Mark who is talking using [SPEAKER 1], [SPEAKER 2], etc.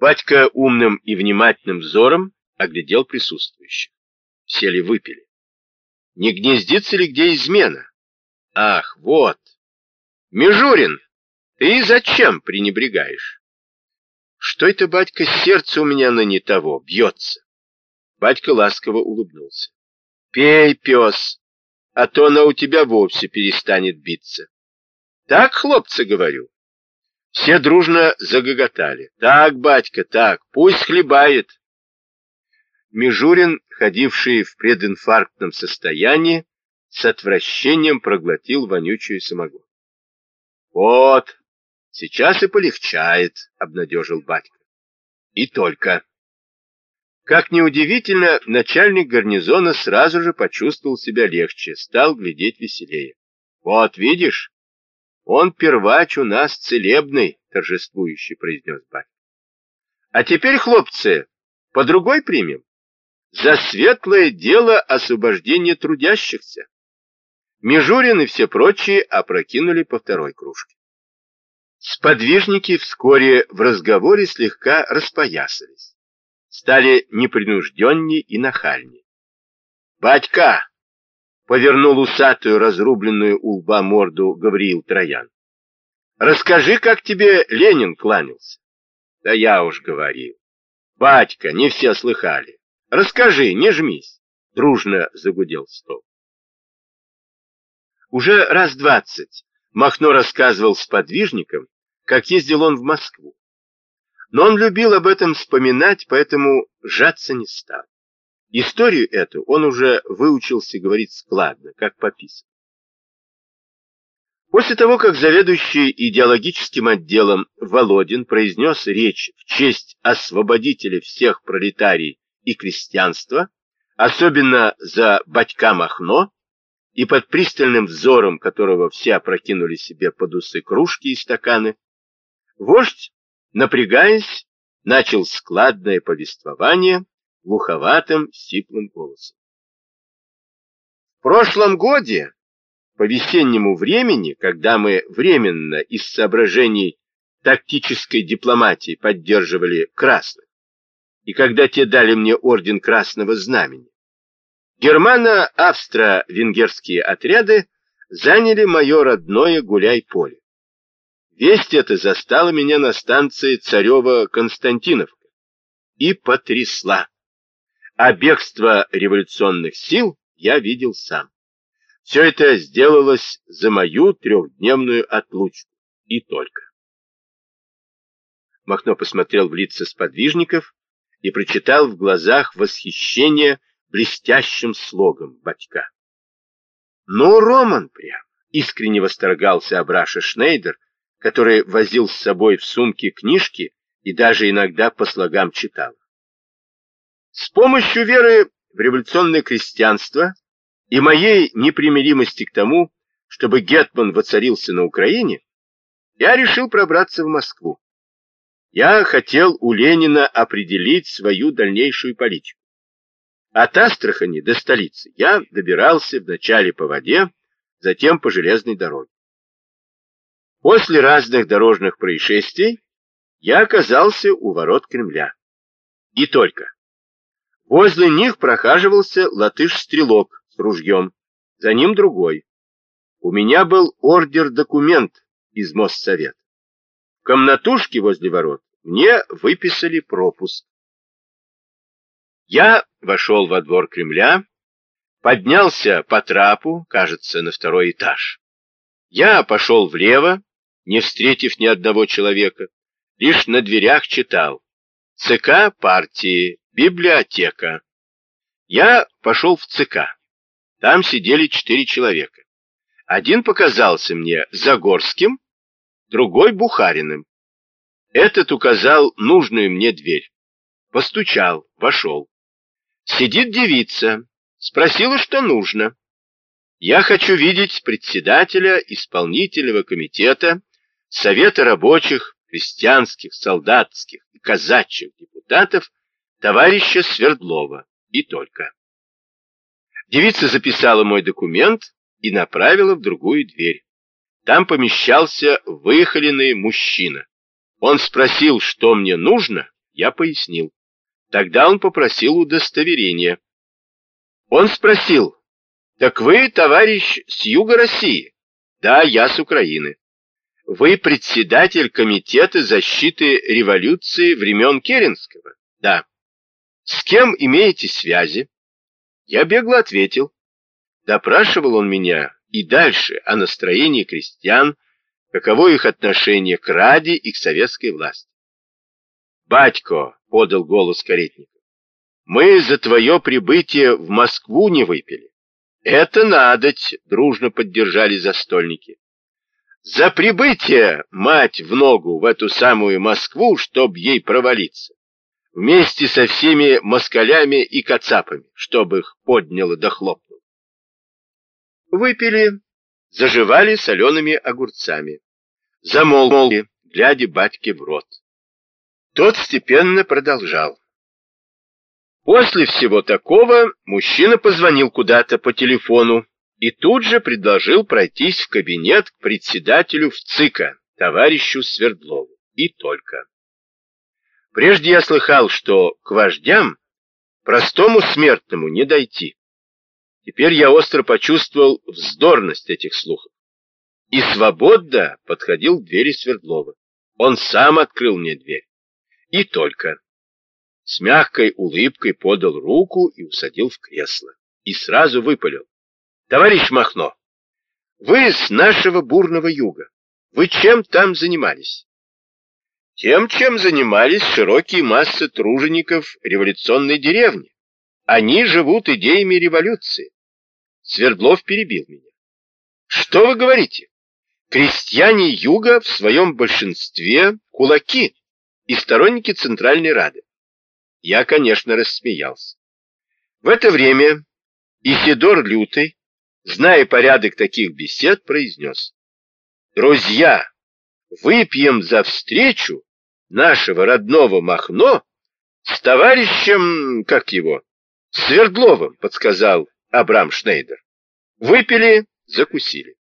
[SPEAKER 1] Батька умным и внимательным взором оглядел присутствующих. Все ли выпили? Не гнездится ли где измена? Ах, вот. Межурин, ты зачем пренебрегаешь? Что это, батька, сердце у меня на не того бьется? Батька ласково улыбнулся. Пей, пес, а то она у тебя вовсе перестанет биться. Так, хлопцы, говорю. Все дружно загоготали. Так, батька, так, пусть хлебает. Межурин, ходивший в прединфарктном состоянии, с отвращением проглотил вонючую самогон. Вот, сейчас и полегчает, обнадежил батька. И только. Как неудивительно, начальник гарнизона сразу же почувствовал себя легче, стал глядеть веселее. Вот, видишь, он первач у нас целебный, торжествующий произнес батька. А теперь, хлопцы, по другой примем. За светлое дело освобождения трудящихся. Межурин и все прочие опрокинули по второй кружке. Сподвижники вскоре в разговоре слегка распоясались, стали непринужденнее и нахальнее. «Батька!» — повернул усатую, разрубленную у лба морду Гавриил Троян. «Расскажи, как тебе Ленин кланялся». «Да я уж говорил. Батька, не все слыхали. Расскажи, не жмись!» — дружно загудел стол. Уже раз двадцать Махно рассказывал сподвижникам, как ездил он в Москву. Но он любил об этом вспоминать, поэтому сжаться не стал. Историю эту он уже выучился говорить складно, как пописано. После того, как заведующий идеологическим отделом Володин произнес речь в честь освободителя всех пролетарий и крестьянства, особенно за батька Махно, и под пристальным взором которого все опрокинули себе под усы кружки и стаканы, вождь, напрягаясь, начал складное повествование глуховатым, сиплым голосом. В прошлом годе, по весеннему времени, когда мы временно из соображений тактической дипломатии поддерживали красных, и когда те дали мне орден Красного Знамени, Германо-австро-венгерские отряды заняли мое родное Гуляй-поле. Весть эта застала меня на станции Царева-Константиновка и потрясла. А бегство революционных сил я видел сам. Все это сделалось за мою трехдневную отлучку. И только. Махно посмотрел в лица сподвижников и прочитал в глазах восхищение блестящим слогом батька. «Ну, Роман прям!» — искренне восторгался Абраша Шнейдер, который возил с собой в сумке книжки и даже иногда по слогам читал. С помощью веры в революционное крестьянство и моей непримиримости к тому, чтобы Гетман воцарился на Украине, я решил пробраться в Москву. Я хотел у Ленина определить свою дальнейшую политику. От Астрахани до столицы я добирался вначале по воде, затем по железной дороге. После разных дорожных происшествий я оказался у ворот Кремля. И только. Возле них прохаживался латыш-стрелок с ружьем, за ним другой. У меня был ордер-документ из Моссовета. В комнатушке возле ворот мне выписали пропуск. Я вошел во двор Кремля, поднялся по трапу, кажется, на второй этаж. Я пошел влево, не встретив ни одного человека, лишь на дверях читал «ЦК партии, библиотека». Я пошел в ЦК. Там сидели четыре человека. Один показался мне Загорским, другой Бухариным. Этот указал нужную мне дверь. Постучал, вошел. Сидит девица, спросила, что нужно. Я хочу видеть председателя исполнительного комитета Совета рабочих, крестьянских, солдатских и казачьих депутатов товарища Свердлова и только. Девица записала мой документ и направила в другую дверь. Там помещался выхоленный мужчина. Он спросил, что мне нужно, Я пояснил. Тогда он попросил удостоверения. Он спросил, «Так вы, товарищ, с юга России?» «Да, я с Украины». «Вы председатель Комитета защиты революции времен Керенского?» «Да». «С кем имеете связи?» Я бегло ответил. Допрашивал он меня и дальше о настроении крестьян, каково их отношение к Раде и к советской власти. «Батько!» — подал голос каретников. «Мы за твое прибытие в Москву не выпили». «Это надоть!» — дружно поддержали застольники. «За прибытие, мать в ногу, в эту самую Москву, чтоб ей провалиться!» Вместе со всеми москалями и кацапами, чтобы их подняло да хлопнуло. Выпили, заживали солеными огурцами, замолкли, глядя батьке в рот. Тот степенно продолжал. После всего такого мужчина позвонил куда-то по телефону и тут же предложил пройтись в кабинет к председателю в ЦИКа, товарищу Свердлову, и только. Прежде я слыхал, что к вождям простому смертному не дойти. Теперь я остро почувствовал вздорность этих слухов. И свободно подходил к двери Свердлова. Он сам открыл мне дверь. И только. С мягкой улыбкой подал руку и усадил в кресло. И сразу выпалил. Товарищ Махно, вы с нашего бурного юга. Вы чем там занимались? Тем, чем занимались широкие массы тружеников революционной деревни. Они живут идеями революции. Свердлов перебил меня. Что вы говорите? Крестьяне юга в своем большинстве кулаки и сторонники Центральной Рады. Я, конечно, рассмеялся. В это время Исидор Лютый, зная порядок таких бесед, произнес. Друзья, выпьем за встречу нашего родного Махно с товарищем, как его, Свердловым, подсказал Абрам Шнейдер. Выпили, закусили.